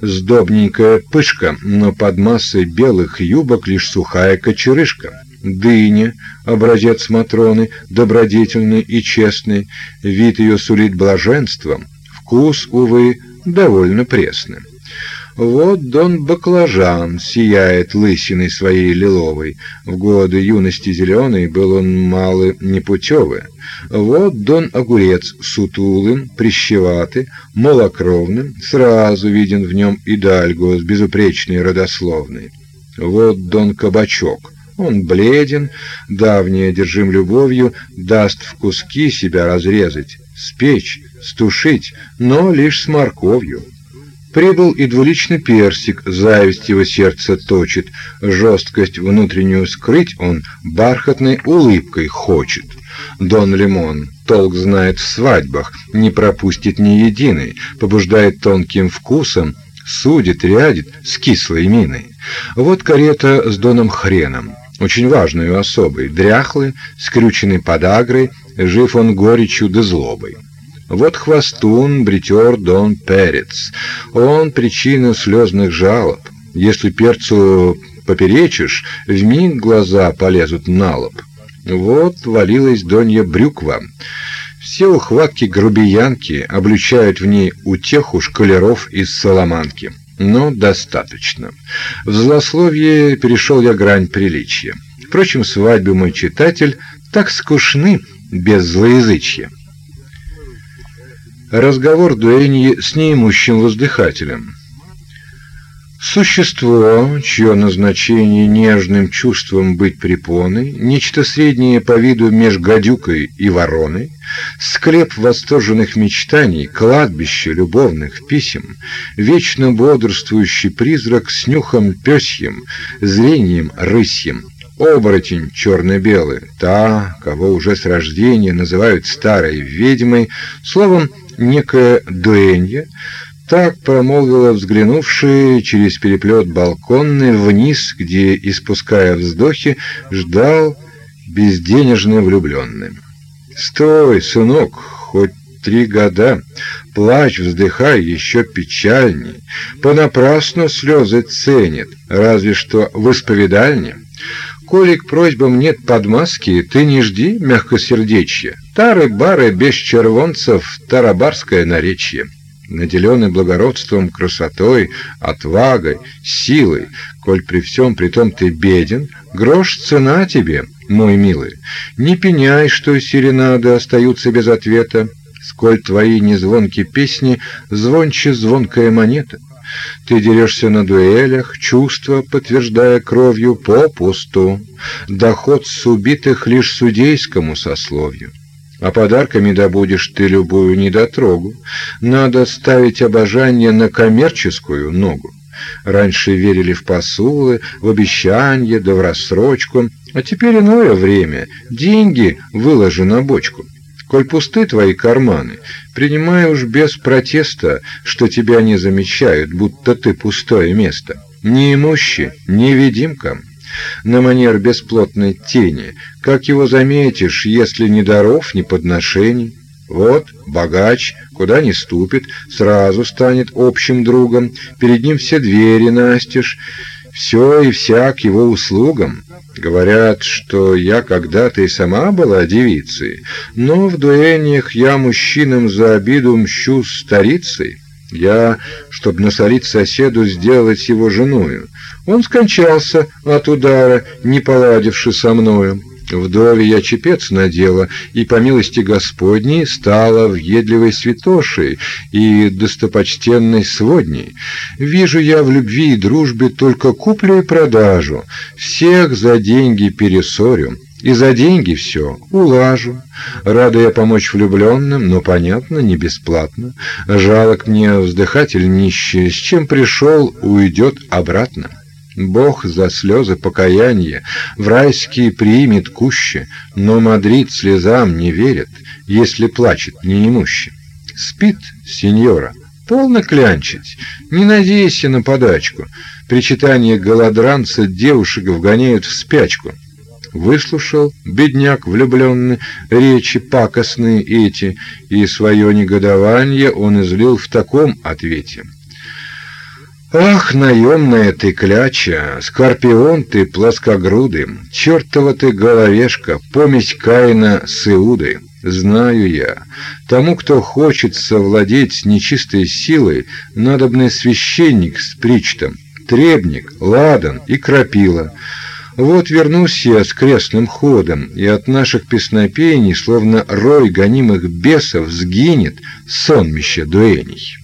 сдобненькая пышка, но под массой белых юбок лишь сухая кочерышка. Дыня, образец Матроны, добродетельный и честный, вид ее сулит блаженством, вкус, увы, довольно пресный. Вот Дон Баклажан сияет лысиной своей лиловой. В годы юности зеленой был он мало непутевый. Вот Дон Огурец сутулым, прищеватый, малокровным, сразу виден в нем идальго с безупречной родословной. Вот Дон Кабачок. Он бледен, давний одержим любовью, даст в куски себя разрезать, спечь, стушить, но лишь с морковью. Прибыл и двуличный персик, зависть его сердце точит, жесткость внутреннюю скрыть он бархатной улыбкой хочет. Дон Лимон толк знает в свадьбах, не пропустит ни единой, побуждает тонким вкусом, судит, рядит с кислой миной. Вот карета с Доном Хреном, очень важной особой, дряхлый, скрюченный подагрой, жив он горечью да злобой. Вот хвостун, бритер Дон Перец. Он причина слезных жалоб. Если перцу поперечишь, вмиг глаза полезут на лоб. Вот валилась Донья Брюква. Все ухватки грубиянки обличают в ней утеху шкалеров из Соломанки. Но достаточно. В злословие перешел я грань приличия. Впрочем, свадьбы мой читатель так скучны без злоязычья. Разговор Дуэньи с неимущим воздыхателем. Существо, чье назначение нежным чувством быть препоной, нечто среднее по виду меж гадюкой и вороной, склеп восторженных мечтаний, кладбище любовных писем, вечно бодрствующий призрак с нюхом пёсьим, зрением рысьим, оборотень черно-белый, та, кого уже с рождения называют старой ведьмой, словом, некая дуэнья, так промолвила взглянувший через переплет балконный вниз, где, испуская вздохи, ждал безденежный влюбленный. «Стой, сынок, хоть три года, плачь, вздыхай, еще печальней, понапрасну слезы ценит, разве что в исповедальне». Коли к просьбам нет подмазки, ты не жди мягкосердечья. Тары-бары без червонцев, тарабарское наречье. Наделенный благородством, красотой, отвагой, силой, коль при всем при том ты беден, грош цена тебе, мой милый. Не пеняй, что серенады остаются без ответа, сколь твои незвонкие песни звонче звонкая монета. Ты дерешься на дуэлях, чувства, подтверждая кровью, попусту. Доход с убитых лишь судейскому сословию. А подарками добудешь ты любую недотрогу. Надо ставить обожание на коммерческую ногу. Раньше верили в посулы, в обещания, да в рассрочку, а теперь иное время. Деньги выложи на бочку. Коль пусты твои карманы, принимай уж без протеста, что тебя не замечают, будто ты пустое место. Ни имущий, ни видимка. На манер бесплотной тени, как его заметишь, если ни даров, ни подношений. Вот, богач, куда ни ступит, сразу станет общим другом, перед ним все двери настежь, все и всяк его услугам. Говорят, что я когда-то и сама была девицей, но в дуэниях я мужчинам за обиду мщу старицей. Я, чтобы насолить соседу, сделать его женою. Он скончался от удара, не поладивши со мною. Вдове я чепец надела, и, по милости Господней, стала въедливой святошей и достопочтенной сводней. Вижу я в любви и дружбе только куплю и продажу, всех за деньги пересорю, и за деньги все улажу. Рада я помочь влюбленным, но, понятно, не бесплатно. Жалок мне вздыхатель нищий, с чем пришел, уйдет обратно. Бог за слезы покаяния в райские примет куще, но Мадрид слезам не верит, если плачет неимущий. Спит, сеньора, полно клянчить, не надейся на подачку. Причитания голодранца девушек вгоняют в спячку. Выслушал бедняк влюбленный речи пакостные эти, и свое негодование он излил в таком ответе — Ах, наемная ты кляча, скорпион ты плоскогрудый, чертова ты головешка, помесь Каина с Иудой. Знаю я, тому, кто хочет совладеть нечистой силой, надобный священник с причтом, требник, ладан и крапила. Вот вернусь я с крестным ходом, и от наших песнопений, словно рой гонимых бесов, сгинет сонмище дуэней.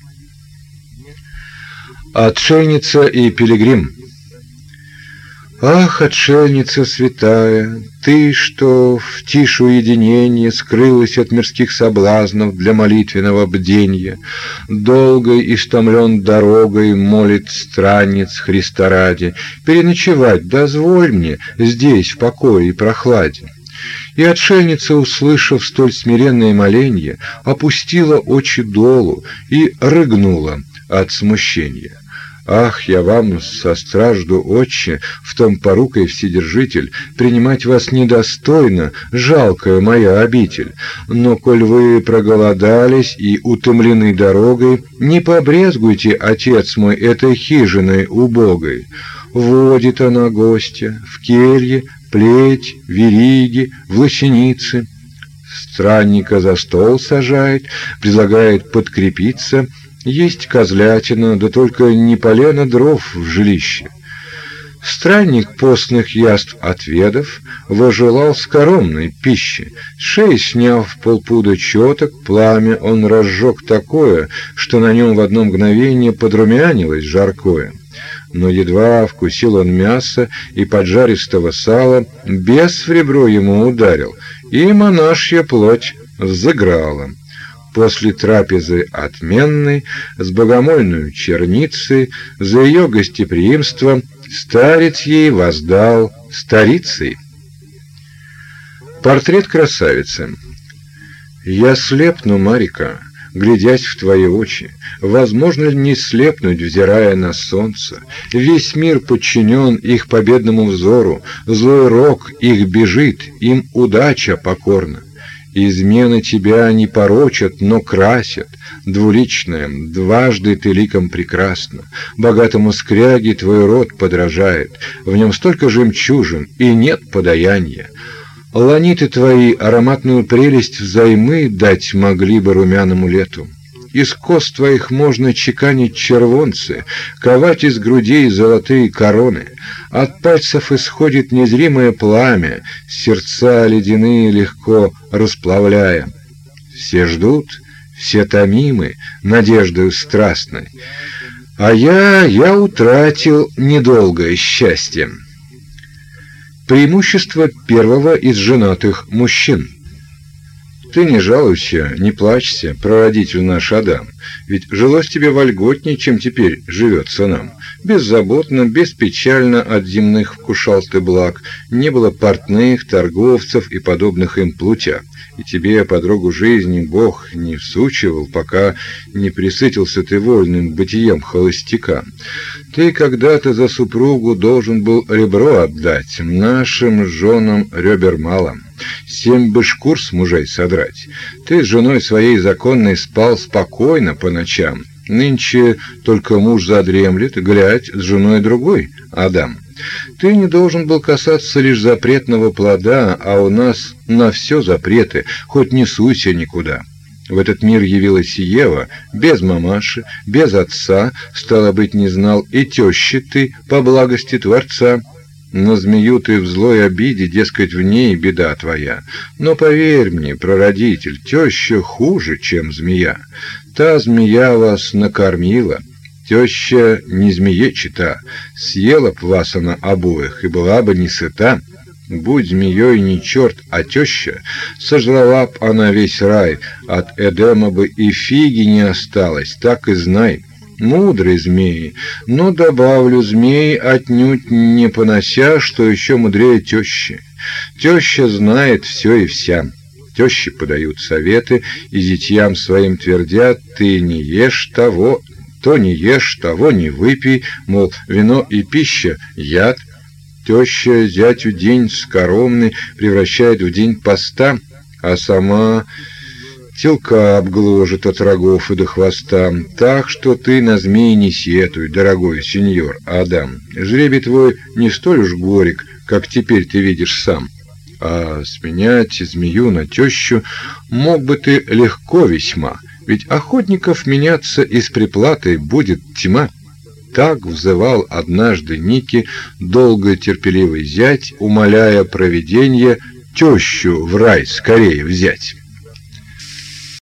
Отшельница и пилигрим. Ах, отшельница святая, ты, что в тише уединения скрылась от мирских соблазнов для молитвенного бдения, долгой истомлен дорогой молит странниц Христа ради, переночевать дозволь мне здесь в покое и прохладе. И отшельница, услышав столь смиренное моление, опустила очи долу и рыгнула от смущения. Ах, я вам состражду, отче, в том порукой вседержитель, принимать вас недостойно, жалкая моя обитель. Но коль вы проголодались и утомлены дорогой, не побрезгуйте, отец мой, этой хижиной убогой. Водит она гостя в келье, плеть, вериги, в лощенице. Странника за стол сажает, предлагает подкрепиться — есть козлятина, да только не полено дров в жилище. Странник постных яств отведав, вожелал скоромной пищи. Шеи сняв полпуда четок, пламя он разжег такое, что на нем в одно мгновение подрумянилось жаркое. Но едва вкусил он мясо и поджаристого сала, бес в ребро ему ударил, и монашья плоть взыграла после трапезы отменной, с богомольной черницей, за ее гостеприимство старец ей воздал старицей. Портрет красавицы. Я слепну, Марика, глядясь в твои очи. Возможно ли не слепнуть, взирая на солнце? Весь мир подчинен их победному взору, злой рок их бежит, им удача покорна. Измены тебя не порочат, но красят. Двуличная, дважды ты ликом прекрасна. Богатому скряге твой род подражает. В нем столько жемчужин, и нет подаяния. Ланиты твои ароматную прелесть взаймы дать могли бы румяному лету. Из кост твоих можно чеканить червонцы, ковать из грудей золотые короны. От пальцев исходит незримое пламя, сердца ледяные легко расплавляя. Все ждут, все томимы надеждою страстной. А я, я утратил недолгое счастье. Преимущество первого из женатых мужчин – ты не жалуйся, не плачься, прародитель наш Адам, ведь жилось тебе вольготнее, чем теперь живется нам. Беззаботно, беспечально от земных вкушал ты благ, не было портных, торговцев и подобных им плутя. И тебе подругу жизни Бог не всучивал, пока не присытился ты вольным бытием холостяка. Ты когда-то за супругу должен был ребро отдать, нашим женам ребер мало семь бы шкур с мужей содрать. Ты с женой своей законной спал спокойно по ночам. Нынче только муж задремлет, глядь, с женой другой, Адам. Ты не должен был касаться лишь запретного плода, а у нас на все запреты, хоть не суйся никуда. В этот мир явилась Ева, без мамаши, без отца, стало быть, не знал и тещи ты по благости Творца. На змею ты в злой обиде, дескать, в ней беда твоя. Но поверь мне, прародитель, теща хуже, чем змея. Та змея вас накормила, теща не змее чита. Съела б вас она обоих, и была бы не сыта. Будь змеей не черт, а теща, сожрала б она весь рай, от Эдема бы и фиги не осталось, так и знай мудрый змеи, но добавлю змеи отнюдь не понося, что еще мудрее тещи. Теща знает все и вся. Тещи подают советы, и зятьям своим твердят, ты не ешь того, то не ешь, того не выпей, мол, вино и пища — яд. Теща зятю день скоромный превращает в день поста, а сама телка обгложит от рогов и до хвоста, так что ты на змеи не сетуй, дорогой сеньор Адам. Жребий твой не столь уж горек, как теперь ты видишь сам. А сменять змею на тещу мог бы ты легко весьма, ведь охотников меняться и с приплатой будет тьма. Так взывал однажды Ники долго терпеливый зять, умоляя провидение тещу в рай скорее взять.